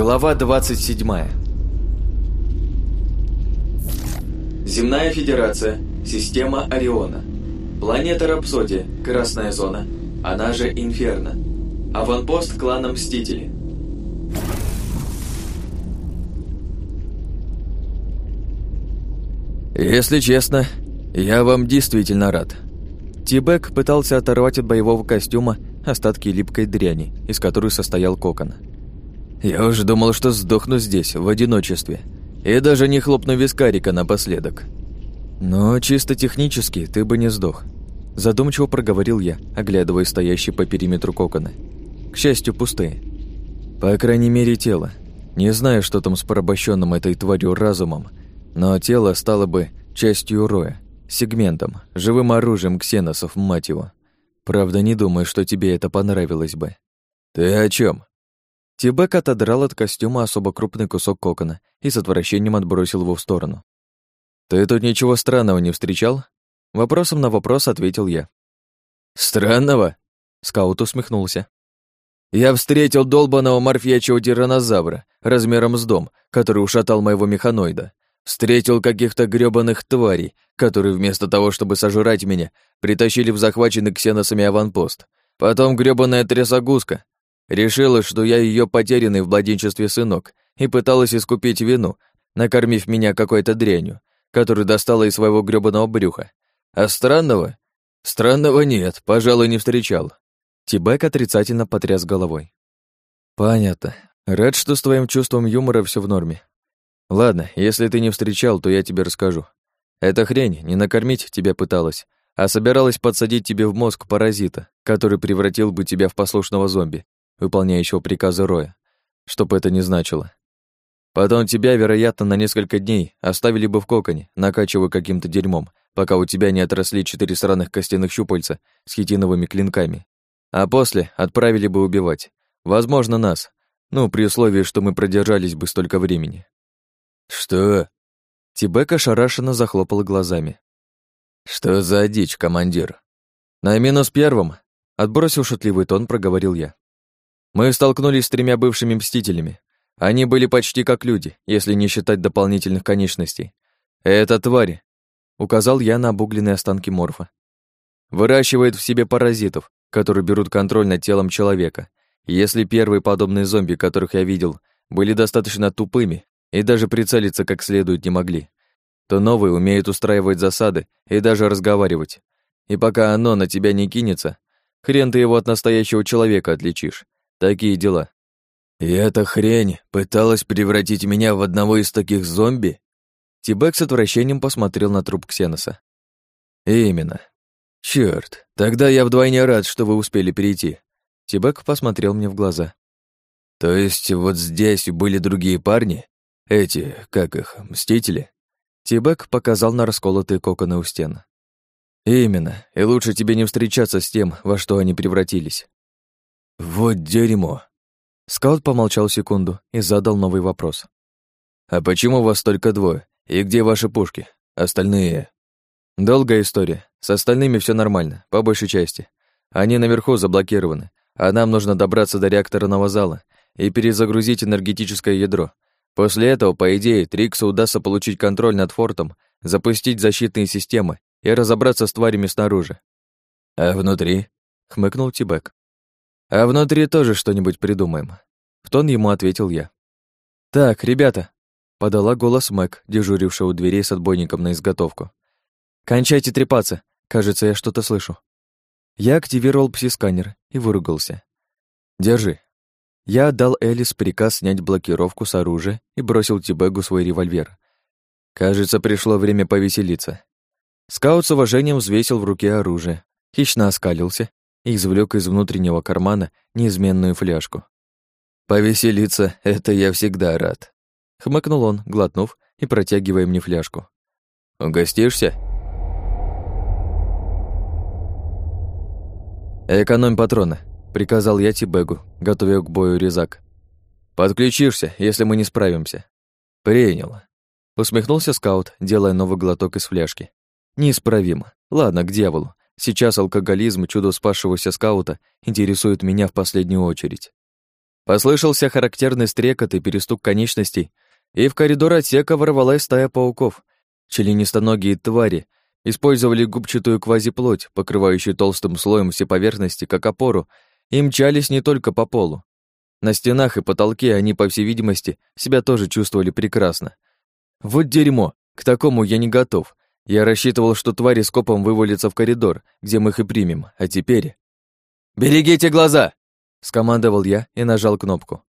Глава 27 Земная Федерация, система Ориона. Планета Рапсодия, Красная Зона, она же Инферно. Аванпост клана Мстители. Если честно, я вам действительно рад. Тибек пытался оторвать от боевого костюма остатки липкой дряни, из которой состоял кокон. Я уже думал, что сдохну здесь, в одиночестве, и даже не хлопну вискарика напоследок. Но чисто технически ты бы не сдох. Задумчиво проговорил я, оглядывая стоящий по периметру кокона. К счастью, пустые. По крайней мере, тело. Не знаю, что там с порабощенным этой тварью разумом, но тело стало бы частью роя, сегментом, живым оружием ксеносов, мать его. Правда, не думаю, что тебе это понравилось бы. Ты о чем? Тибек отодрал от костюма особо крупный кусок кокона и с отвращением отбросил его в сторону. «Ты тут ничего странного не встречал?» Вопросом на вопрос ответил я. «Странного?» Скаут усмехнулся. «Я встретил долбаного морфьячего тиранозавра размером с дом, который ушатал моего механоида. Встретил каких-то грёбаных тварей, которые вместо того, чтобы сожрать меня, притащили в захваченный ксеносами аванпост. Потом грёбаная трясогузка, Решила, что я ее потерянный в младенчестве сынок, и пыталась искупить вину, накормив меня какой-то дрянью, которую достала из своего грёбаного брюха. А странного? Странного нет, пожалуй, не встречал. Тибек отрицательно потряс головой. Понятно. Рад, что с твоим чувством юмора все в норме. Ладно, если ты не встречал, то я тебе расскажу. Эта хрень не накормить тебя пыталась, а собиралась подсадить тебе в мозг паразита, который превратил бы тебя в послушного зомби выполняющего приказы Роя, что бы это ни значило. Потом тебя, вероятно, на несколько дней оставили бы в коконе, накачивая каким-то дерьмом, пока у тебя не отросли четыре сраных костяных щупальца с хитиновыми клинками. А после отправили бы убивать. Возможно, нас. Ну, при условии, что мы продержались бы столько времени. Что? Тибека шарашенно захлопала глазами. Что за дичь, командир? На минус первом, отбросив шутливый тон, проговорил я. Мы столкнулись с тремя бывшими мстителями. Они были почти как люди, если не считать дополнительных конечностей. «Это тварь», — указал я на обугленные останки морфа. «Выращивает в себе паразитов, которые берут контроль над телом человека. Если первые подобные зомби, которых я видел, были достаточно тупыми и даже прицелиться как следует не могли, то новые умеют устраивать засады и даже разговаривать. И пока оно на тебя не кинется, хрен ты его от настоящего человека отличишь. Такие дела. И эта хрень пыталась превратить меня в одного из таких зомби? Тибек с отвращением посмотрел на труп Ксеноса. Именно. Черт, тогда я вдвойне рад, что вы успели перейти. Тибек посмотрел мне в глаза. То есть вот здесь были другие парни? Эти, как их, мстители? Тибек показал на расколотые коконы у стен. Именно, и лучше тебе не встречаться с тем, во что они превратились. «Вот дерьмо!» Скаут помолчал секунду и задал новый вопрос. «А почему вас только двое? И где ваши пушки? Остальные...» «Долгая история. С остальными все нормально, по большей части. Они наверху заблокированы, а нам нужно добраться до реакторного зала и перезагрузить энергетическое ядро. После этого, по идее, Триксу удастся получить контроль над фортом, запустить защитные системы и разобраться с тварями снаружи». «А внутри?» — хмыкнул Тибек. А внутри тоже что-нибудь придумаем. В тон ему ответил я. Так, ребята, подала голос Мэг, дежурившая у дверей с отбойником на изготовку. Кончайте трепаться, кажется, я что-то слышу. Я активировал пси-сканер и выругался. Держи. Я отдал Элис приказ снять блокировку с оружия и бросил Тибегу свой револьвер. Кажется, пришло время повеселиться. Скаут с уважением взвесил в руке оружие, хищно оскалился и извлек из внутреннего кармана неизменную фляжку. «Повеселиться — это я всегда рад», — хмыкнул он, глотнув и протягивая мне фляжку. «Угостишься?» «Экономь патроны», — приказал я Тибегу, готовя к бою резак. «Подключишься, если мы не справимся». «Принял», — усмехнулся скаут, делая новый глоток из фляжки. «Неисправимо. Ладно, к дьяволу. Сейчас алкоголизм чудо спасшегося скаута интересует меня в последнюю очередь. Послышался характерный стрекот и перестук конечностей, и в коридор отсека ворвалась стая пауков. Членистоногие твари использовали губчатую квазиплоть, покрывающую толстым слоем все поверхности, как опору, и мчались не только по полу. На стенах и потолке они, по всей видимости, себя тоже чувствовали прекрасно. Вот дерьмо, к такому я не готов. Я рассчитывал, что твари скопом вывалятся в коридор, где мы их и примем, а теперь... «Берегите глаза!» — скомандовал я и нажал кнопку.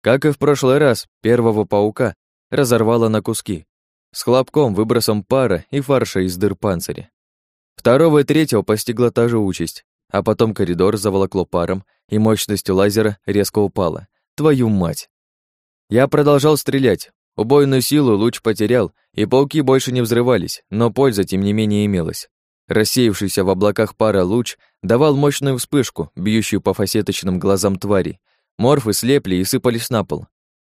Как и в прошлый раз, первого паука разорвало на куски, с хлопком, выбросом пара и фарша из дыр панциря. Второго и третьего постигла та же участь, а потом коридор заволокло паром, и мощность лазера резко упала. Твою мать! Я продолжал стрелять. Убойную силу луч потерял, и пауки больше не взрывались, но польза тем не менее имелась. Рассеявшийся в облаках пара луч давал мощную вспышку, бьющую по фасеточным глазам твари. Морфы слепли и сыпались на пол.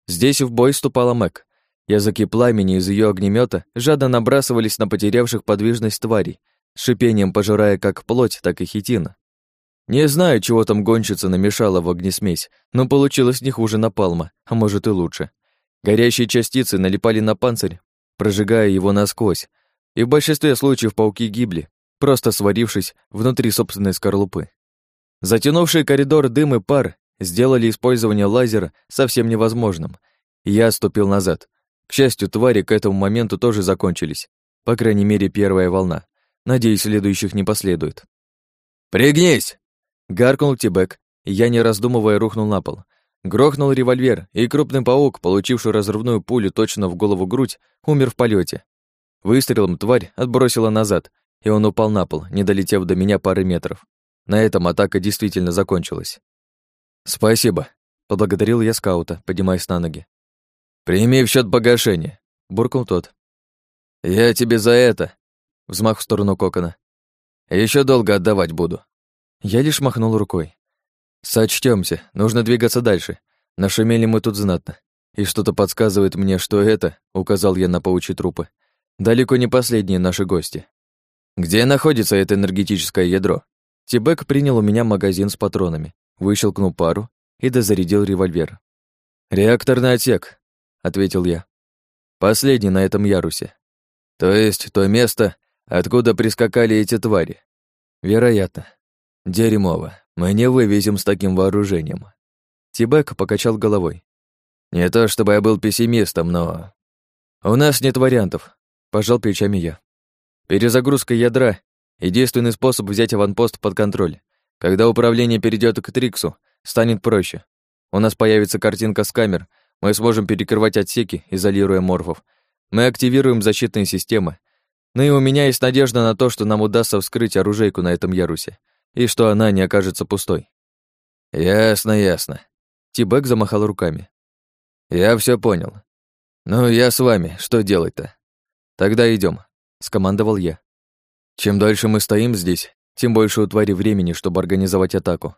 Здесь в бой вступала Мэг. Языки пламени из ее огнемета жадно набрасывались на потерявших подвижность тварей, шипением пожирая как плоть, так и хитин. Не знаю, чего там гонщица намешала в огнесмесь, но получилось не хуже напалма, а может и лучше. Горящие частицы налипали на панцирь, прожигая его насквозь, и в большинстве случаев пауки гибли, просто сварившись внутри собственной скорлупы. Затянувший коридор дым и пар сделали использование лазера совсем невозможным, и я отступил назад. К счастью, твари к этому моменту тоже закончились, по крайней мере, первая волна. Надеюсь, следующих не последует. «Пригнись!» Гаркнул Тибек, и я, не раздумывая, рухнул на пол. Грохнул револьвер, и крупный паук, получивший разрывную пулю точно в голову грудь, умер в полете. Выстрелом тварь отбросила назад, и он упал на пол, не долетев до меня пары метров. На этом атака действительно закончилась. «Спасибо», — поблагодарил я скаута, поднимаясь на ноги. «Прими в счет погашения», — буркнул тот. «Я тебе за это», — взмах в сторону кокона. Еще долго отдавать буду». Я лишь махнул рукой. Сочтёмся, нужно двигаться дальше. Нашумели мы тут знатно. И что-то подсказывает мне, что это, указал я на паучьи трупы, далеко не последние наши гости. Где находится это энергетическое ядро? Тибек принял у меня магазин с патронами, выщелкнул пару и дозарядил револьвер. «Реакторный отсек», — ответил я. «Последний на этом ярусе. То есть то место, откуда прискакали эти твари?» «Вероятно. Дерьмово. Мы не вывезем с таким вооружением. Тибек покачал головой. Не то чтобы я был пессимистом, но... У нас нет вариантов, пожал плечами я. Перезагрузка ядра — единственный способ взять аванпост под контроль. Когда управление перейдет к Триксу, станет проще. У нас появится картинка с камер, мы сможем перекрывать отсеки, изолируя морфов. Мы активируем защитные системы. Ну и у меня есть надежда на то, что нам удастся вскрыть оружейку на этом ярусе и что она не окажется пустой. Ясно, ясно. Тибек замахал руками. Я все понял. Ну, я с вами, что делать-то? Тогда идем, скомандовал я. Чем дольше мы стоим здесь, тем больше у твари времени, чтобы организовать атаку.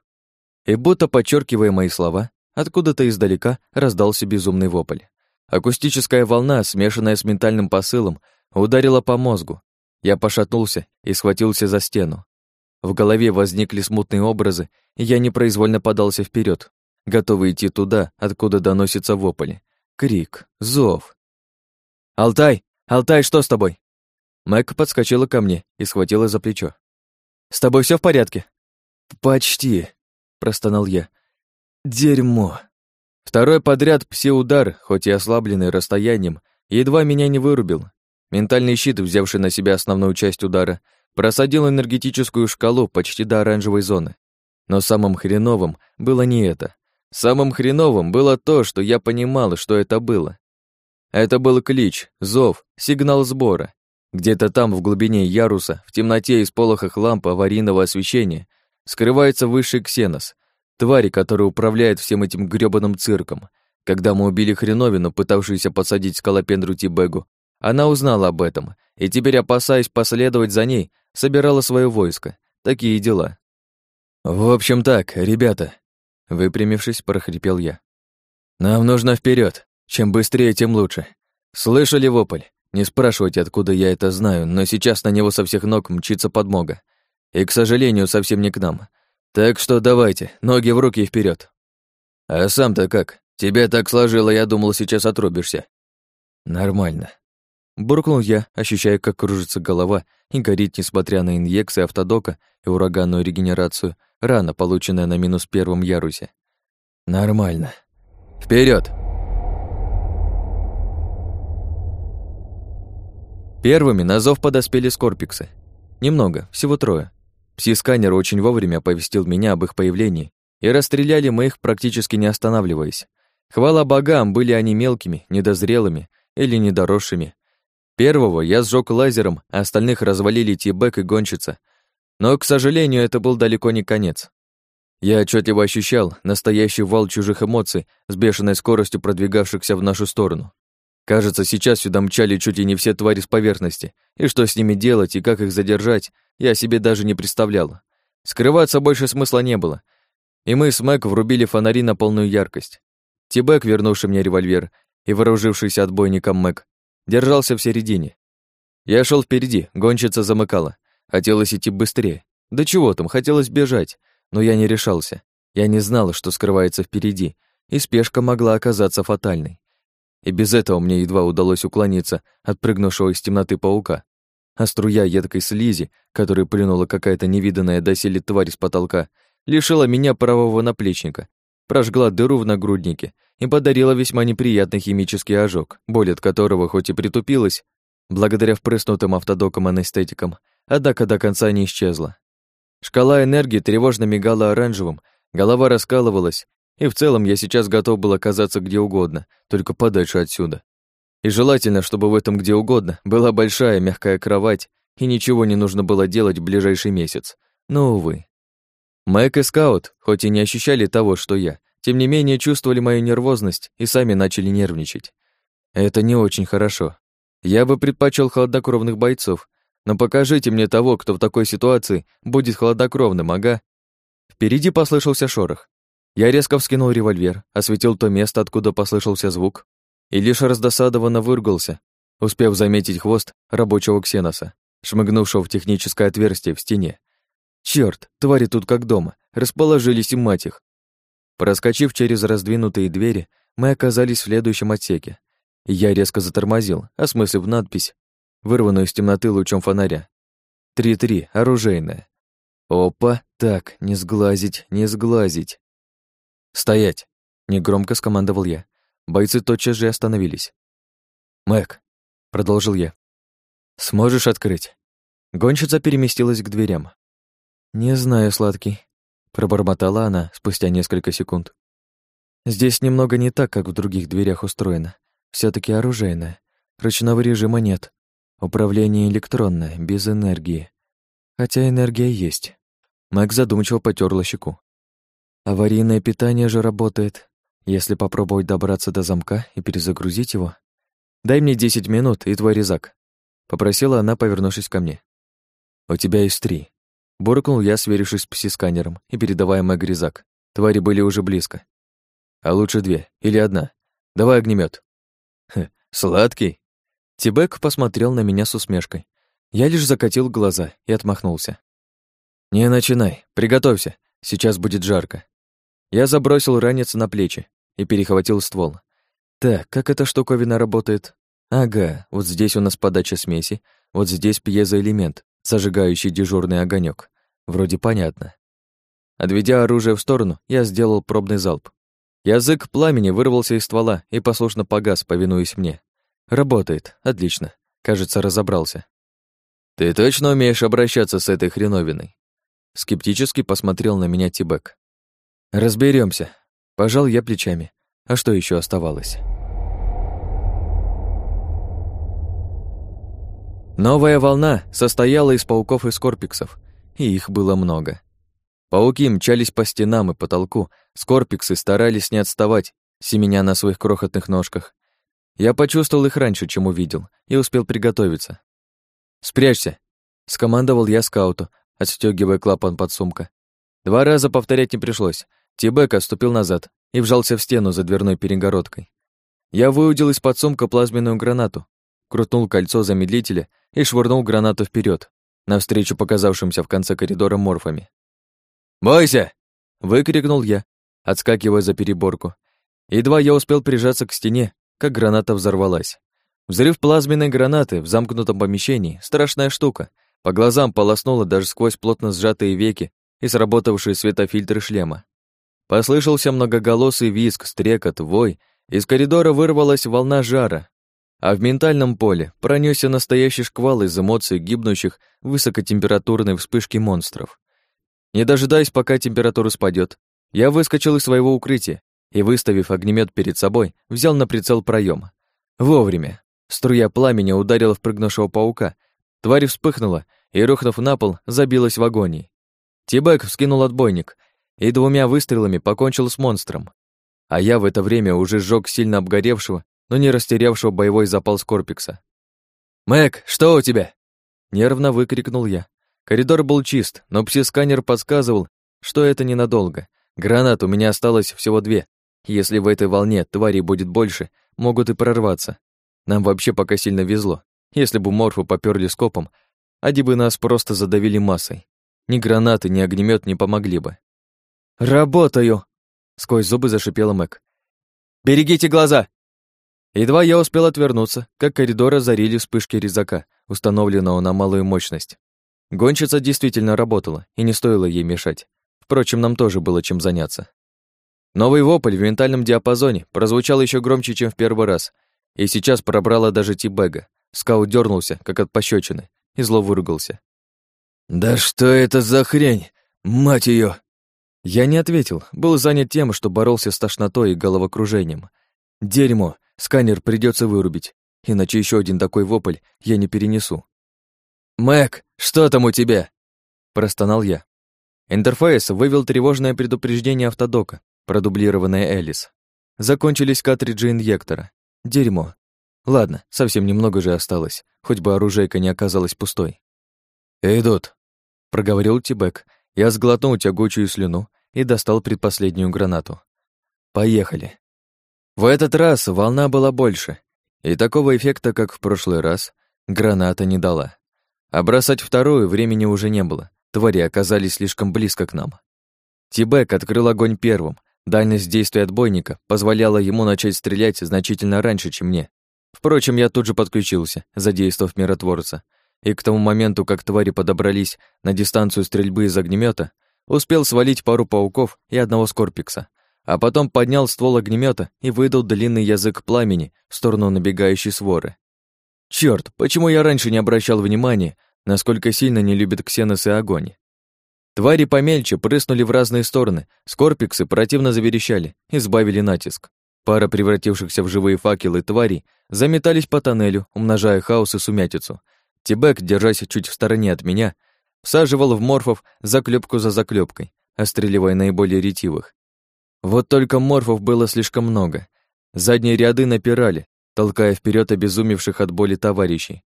И будто подчеркивая мои слова, откуда-то издалека раздался безумный вопль. Акустическая волна, смешанная с ментальным посылом, ударила по мозгу. Я пошатнулся и схватился за стену. В голове возникли смутные образы, и я непроизвольно подался вперед, готовый идти туда, откуда доносится вопль. Крик, зов. «Алтай! Алтай, что с тобой?» Мэг подскочила ко мне и схватила за плечо. «С тобой все в порядке?» «Почти», — простонал я. «Дерьмо». Второй подряд пси-удар, хоть и ослабленный расстоянием, едва меня не вырубил. Ментальный щит, взявший на себя основную часть удара, Просадил энергетическую шкалу почти до оранжевой зоны. Но самым хреновым было не это. Самым хреновым было то, что я понимал, что это было. Это был клич, зов, сигнал сбора. Где-то там, в глубине яруса, в темноте из полохах ламп аварийного освещения, скрывается высший ксенос, твари, которая управляет всем этим грёбаным цирком. Когда мы убили хреновину, пытавшуюся посадить скалопендру Тибегу, она узнала об этом, и теперь, опасаясь последовать за ней, собирала свое войско. Такие дела. «В общем так, ребята», — выпрямившись, прохрипел я. «Нам нужно вперед. Чем быстрее, тем лучше. Слышали вопль? Не спрашивайте, откуда я это знаю, но сейчас на него со всех ног мчится подмога. И, к сожалению, совсем не к нам. Так что давайте, ноги в руки и вперед. «А сам-то как? Тебя так сложило, я думал, сейчас отрубишься». «Нормально». Буркнул я, ощущая, как кружится голова и горит, несмотря на инъекции автодока и ураганную регенерацию, рана, полученная на минус первом ярусе. «Нормально. Вперед! Первыми на зов подоспели скорпиксы. Немного, всего трое. Пси-сканер очень вовремя оповестил меня об их появлении, и расстреляли мы их практически не останавливаясь. Хвала богам, были они мелкими, недозрелыми или недоросшими. Первого я сжег лазером, а остальных развалили Тибек и Гончица. Но, к сожалению, это был далеко не конец. Я отчетливо ощущал настоящий вал чужих эмоций с бешеной скоростью продвигавшихся в нашу сторону. Кажется, сейчас сюда мчали чуть ли не все твари с поверхности, и что с ними делать и как их задержать, я себе даже не представлял. Скрываться больше смысла не было, и мы с Мэг врубили фонари на полную яркость. Тибек, вернувший мне револьвер и вооружившийся отбойником Мэг, держался в середине. Я шел впереди, гонщица замыкала. Хотелось идти быстрее. Да чего там, хотелось бежать, но я не решался. Я не знал, что скрывается впереди, и спешка могла оказаться фатальной. И без этого мне едва удалось уклониться от прыгнувшего из темноты паука. А струя едкой слизи, которую плюнула какая-то невиданная доселе тварь с потолка, лишила меня правого наплечника, прожгла дыру в нагруднике и подарила весьма неприятный химический ожог, боль от которого хоть и притупилась, благодаря впрыснутым автодокам анестетикам, однако до конца не исчезла. Шкала энергии тревожно мигала оранжевым, голова раскалывалась, и в целом я сейчас готов был оказаться где угодно, только подальше отсюда. И желательно, чтобы в этом где угодно была большая мягкая кровать, и ничего не нужно было делать в ближайший месяц. Но, увы. Мэг и Скаут, хоть и не ощущали того, что я, тем не менее чувствовали мою нервозность и сами начали нервничать. Это не очень хорошо. Я бы предпочел хладнокровных бойцов, но покажите мне того, кто в такой ситуации будет хладнокровным, ага. Впереди послышался шорох. Я резко вскинул револьвер, осветил то место, откуда послышался звук, и лишь раздосадованно выругался, успев заметить хвост рабочего ксеноса, шмыгнувшего в техническое отверстие в стене. Черт, твари тут как дома, расположились и мать их. Проскочив через раздвинутые двери, мы оказались в следующем отсеке. Я резко затормозил, осмыслив надпись, вырванную из темноты лучом фонаря. Три-три, оружейная. Опа, так, не сглазить, не сглазить. «Стоять!» — негромко скомандовал я. Бойцы тотчас же остановились. «Мэг», — продолжил я, — «сможешь открыть?» Гонщица переместилась к дверям. «Не знаю, сладкий», — пробормотала она спустя несколько секунд. «Здесь немного не так, как в других дверях устроено. все таки оружейное. Ручного режима нет. Управление электронное, без энергии. Хотя энергия есть». Мэг задумчиво потерла щеку. Аварийное питание же работает. Если попробовать добраться до замка и перезагрузить его... Дай мне десять минут и твой резак. Попросила она, повернувшись ко мне. У тебя есть три. Буркнул я, сверившись с пси-сканером и передавая мой резак. Твари были уже близко. А лучше две или одна. Давай огнемет. Сладкий. Тибек посмотрел на меня с усмешкой. Я лишь закатил глаза и отмахнулся. «Не начинай, приготовься, сейчас будет жарко». Я забросил ранец на плечи и перехватил ствол. Так, как эта штуковина работает? Ага, вот здесь у нас подача смеси, вот здесь пьезоэлемент, зажигающий дежурный огонек. Вроде понятно. Отведя оружие в сторону, я сделал пробный залп. Язык пламени вырвался из ствола и послушно погас, повинуясь мне. Работает, отлично. Кажется, разобрался. «Ты точно умеешь обращаться с этой хреновиной?» Скептически посмотрел на меня Тибек. Разберемся. Пожал я плечами. А что еще оставалось? Новая волна состояла из пауков и скорпиксов, и их было много. Пауки мчались по стенам и потолку, скорпиксы старались не отставать, семеня на своих крохотных ножках. Я почувствовал их раньше, чем увидел, и успел приготовиться. «Спрячься!» — скомандовал я скауту, отстегивая клапан под сумка. Два раза повторять не пришлось. Тибек отступил назад и вжался в стену за дверной перегородкой. Я выудил из-под сумка плазменную гранату, крутнул кольцо замедлителя и швырнул гранату вперед, навстречу показавшимся в конце коридора морфами. «Бойся!» — выкрикнул я отскакивая за переборку. Едва я успел прижаться к стене, как граната взорвалась. Взрыв плазменной гранаты в замкнутом помещении — страшная штука. По глазам полоснуло даже сквозь плотно сжатые веки и сработавшие светофильтры шлема. Послышался многоголосый визг, стрекот, вой, из коридора вырвалась волна жара, а в ментальном поле пронесся настоящий шквал из эмоций гибнущих высокотемпературной вспышке монстров. Не дожидаясь, пока температура спадет, я выскочил из своего укрытия и, выставив огнемет перед собой, взял на прицел проем. Вовремя. Струя пламени ударила в прыгнувшего паука. Тварь вспыхнула и, рухнув на пол, забилась в агонии. Тибек вскинул отбойник и двумя выстрелами покончил с монстром. А я в это время уже сжег сильно обгоревшего, но не растерявшего боевой запал Скорпикса. «Мэг, что у тебя?» Нервно выкрикнул я. Коридор был чист, но пси-сканер подсказывал, что это ненадолго. Гранат у меня осталось всего две. Если в этой волне тварей будет больше, могут и прорваться. Нам вообще пока сильно везло. Если бы морфы попёрли скопом, ади бы нас просто задавили массой. Ни гранаты, ни огнемет не помогли бы. «Работаю!» — сквозь зубы зашипела Мэг. «Берегите глаза!» Едва я успел отвернуться, как коридор озарили вспышки резака, установленного на малую мощность. Гонщица действительно работала, и не стоило ей мешать. Впрочем, нам тоже было чем заняться. Новый вопль в ментальном диапазоне прозвучал еще громче, чем в первый раз, и сейчас пробрала даже Тибега. Скаут дернулся, как от пощечины, и зло выругался. «Да что это за хрень? Мать ее! Я не ответил, был занят тем, что боролся с тошнотой и головокружением. Дерьмо, сканер придется вырубить, иначе еще один такой вопль я не перенесу. «Мэг, что там у тебя?» Простонал я. Интерфейс вывел тревожное предупреждение автодока, продублированное Элис. Закончились картриджи инъектора. Дерьмо. Ладно, совсем немного же осталось, хоть бы оружейка не оказалась пустой. «Идут», — проговорил Тибек. Я сглотнул тягучую слюну и достал предпоследнюю гранату. «Поехали». В этот раз волна была больше, и такого эффекта, как в прошлый раз, граната не дала. А бросать вторую времени уже не было. Твари оказались слишком близко к нам. Тибек открыл огонь первым. Дальность действия отбойника позволяла ему начать стрелять значительно раньше, чем мне. Впрочем, я тут же подключился, задействовав миротворца. И к тому моменту, как твари подобрались на дистанцию стрельбы из огнемета, успел свалить пару пауков и одного скорпикса, а потом поднял ствол огнемета и выдал длинный язык пламени в сторону набегающей своры. Черт, почему я раньше не обращал внимания, насколько сильно не любят ксеносы огонь? Твари помельче прыснули в разные стороны, скорпиксы противно заверещали и сбавили натиск. Пара превратившихся в живые факелы тварей заметались по тоннелю, умножая хаос и сумятицу. Тибек, держась чуть в стороне от меня, всаживал в морфов заклепку за заклепкой, остреливая наиболее ретивых. Вот только морфов было слишком много. Задние ряды напирали, толкая вперед обезумевших от боли товарищей.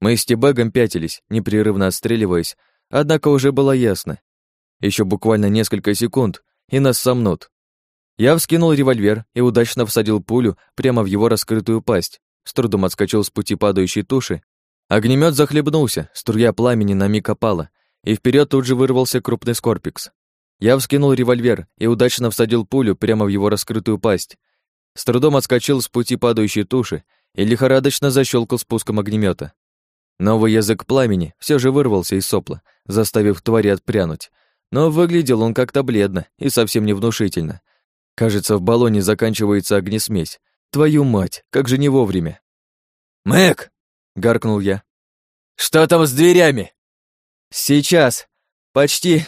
Мы с Тибегом пятились, непрерывно отстреливаясь, однако уже было ясно. Еще буквально несколько секунд, и нас сомнут. Я вскинул револьвер и удачно всадил пулю прямо в его раскрытую пасть, с трудом отскочил с пути падающей туши. Огнемет захлебнулся, струя пламени на миг опала, и вперед тут же вырвался крупный скорпикс. Я вскинул револьвер и удачно всадил пулю прямо в его раскрытую пасть, с трудом отскочил с пути падающей туши и лихорадочно защелкал спуском огнемета. Новый язык пламени все же вырвался из сопла, заставив твари отпрянуть, но выглядел он как-то бледно и совсем невнушительно. Кажется, в баллоне заканчивается огнесмесь. Твою мать, как же не вовремя. «Мэг!» — гаркнул я. «Что там с дверями?» «Сейчас. Почти.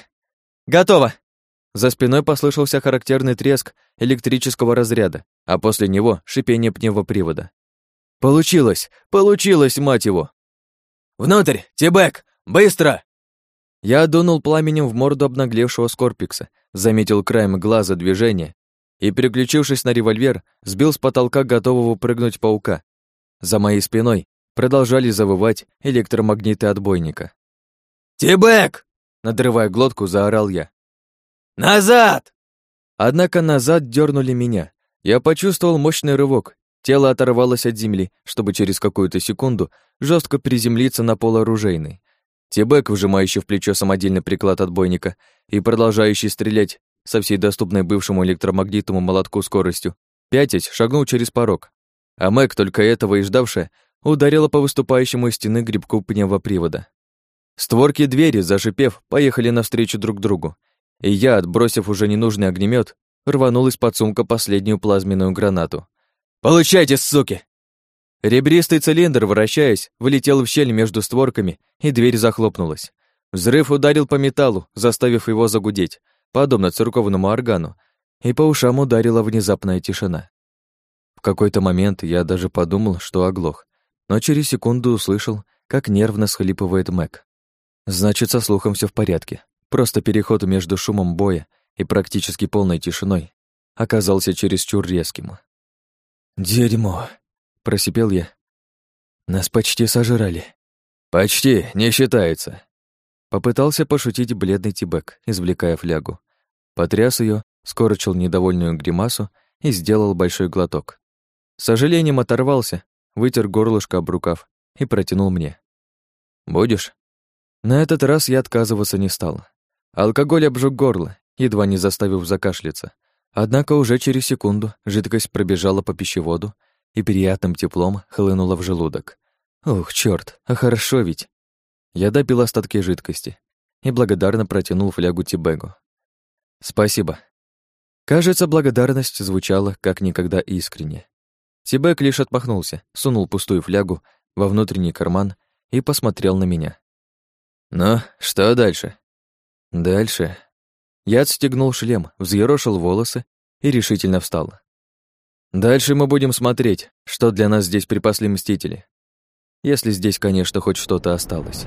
Готово!» За спиной послышался характерный треск электрического разряда, а после него шипение пневмопривода. «Получилось! Получилось, мать его!» «Внутрь! Тибек! Быстро!» Я дунул пламенем в морду обнаглевшего Скорпикса, заметил краем глаза движение и, переключившись на револьвер, сбил с потолка готового прыгнуть паука. За моей спиной продолжали завывать электромагниты отбойника. «Тибек!» — надрывая глотку, заорал я. «Назад!» Однако назад дернули меня. Я почувствовал мощный рывок. Тело оторвалось от земли, чтобы через какую-то секунду жестко приземлиться на пол оружейный. Тибек, вжимающий в плечо самодельный приклад отбойника и продолжающий стрелять, со всей доступной бывшему электромагнитному молотку скоростью, пятясь, шагнул через порог. А Мэг, только этого и ждавшая, ударила по выступающему из стены грибку пневмопривода. Створки двери, зашипев, поехали навстречу друг другу, и я, отбросив уже ненужный огнемет, рванул из-под сумка последнюю плазменную гранату. «Получайте, суки!» Ребристый цилиндр, вращаясь, влетел в щель между створками, и дверь захлопнулась. Взрыв ударил по металлу, заставив его загудеть, подобно церковному органу, и по ушам ударила внезапная тишина. В какой-то момент я даже подумал, что оглох, но через секунду услышал, как нервно схлипывает Мэг. Значит, со слухом все в порядке. Просто переход между шумом боя и практически полной тишиной оказался чересчур резким. «Дерьмо!» — просипел я. «Нас почти сожрали». «Почти, не считается». Попытался пошутить бледный Тибек, извлекая флягу. Потряс ее, скорчил недовольную гримасу и сделал большой глоток. С сожалением оторвался, вытер горлышко об рукав и протянул мне. «Будешь?» На этот раз я отказываться не стал. Алкоголь обжег горло, едва не заставив закашляться. Однако уже через секунду жидкость пробежала по пищеводу и приятным теплом хлынула в желудок. Ух, чёрт, а хорошо ведь. Я допил остатки жидкости и благодарно протянул флягу Тибегу. Спасибо. Кажется, благодарность звучала как никогда искренне. Тибек лишь отмахнулся, сунул пустую флягу во внутренний карман и посмотрел на меня. «Ну, что дальше?» «Дальше?» Я отстегнул шлем, взъерошил волосы и решительно встал. «Дальше мы будем смотреть, что для нас здесь припасли Мстители. Если здесь, конечно, хоть что-то осталось».